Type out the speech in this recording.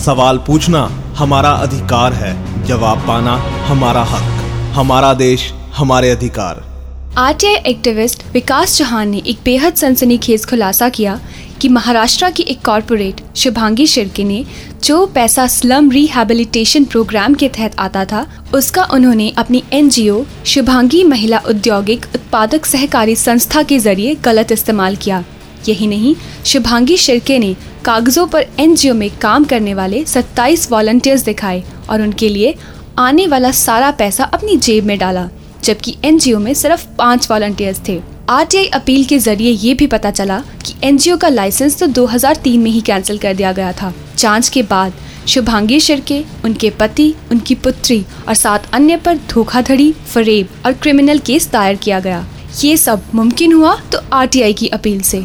सवाल पूछना हमारा अधिकार है, जवाब पाना हमारा हक। हमारा देश हमारे अधिकार। आरटीआई एक्टिविस्ट विकास चौहान ने एक बेहद सनसनीखेज खुलासा किया कि महाराष्ट्र की एक कॉरपोरेट, शुभांगी शिर्के ने जो पैसा स्लम रिहैबिलिटेशन प्रोग्राम के तहत आता था, उसका उन्होंने अपनी एनजीओ, शुभांगी महिला औद्योगिक उत्पादक सहकारी संस्था के ज़रिए गलत इस्तेमाल किया। यही नहीं, शुभांगी शिर्के ने कागजों पर एनजीओ में काम करने वाले 27 वॉलंटियर्स दिखाए और उनके लिए आने वाला सारा पैसा अपनी जेब में डाला, जबकि एनजीओ में सिर्फ़ पाँच वॉलंटियर्स थे। आरटीआई अपील के ज़रिए ये भी पता चला कि एनजीओ का लाइसेंस तो 2003 में ही कैंसिल कर दिया गया था। जाँच के बाद शुभांगी शिर्के, उनके पति, उनकी पुत्री और सात अन्य पर धोखाधड़ी, फरेब और क्रिमिनल केस दायर किया गया। ये सब मुमकिन हुआ तो आरटीआई की अपील से।